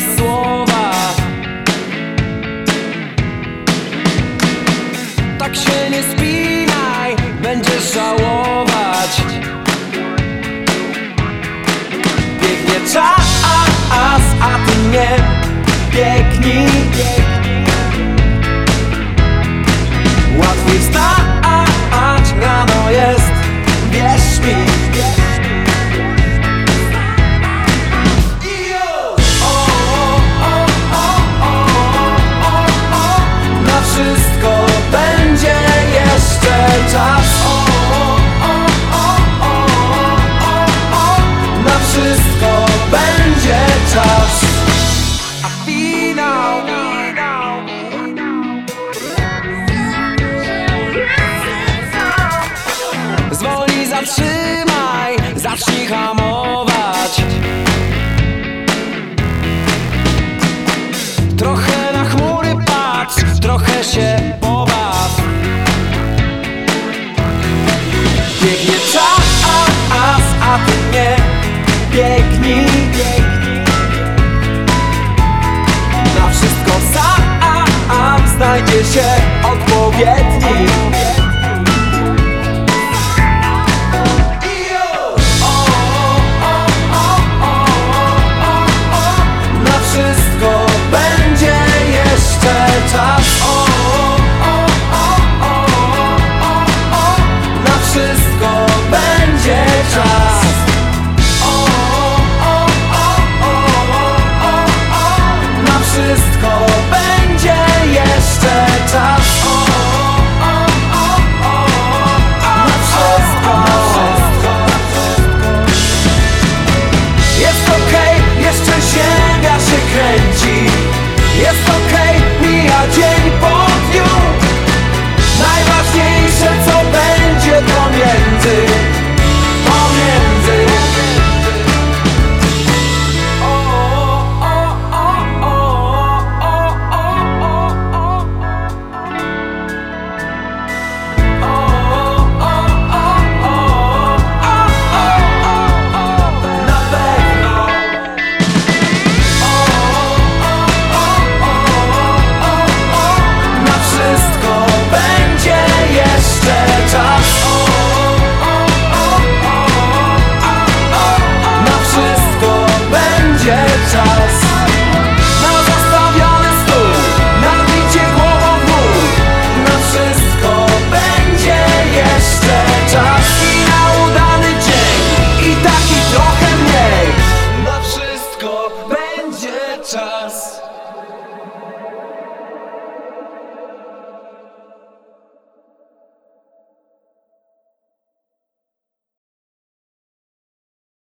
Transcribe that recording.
słowa. Tak się nie spinaj, będziesz żałować. Zatrzymaj, zacznij hamować. Trochę na chmury patrz, trochę się pobaw. Biegnie czas, a ty nie. Biegnij. Na wszystko sam znajdzie się odpowiedni będzie.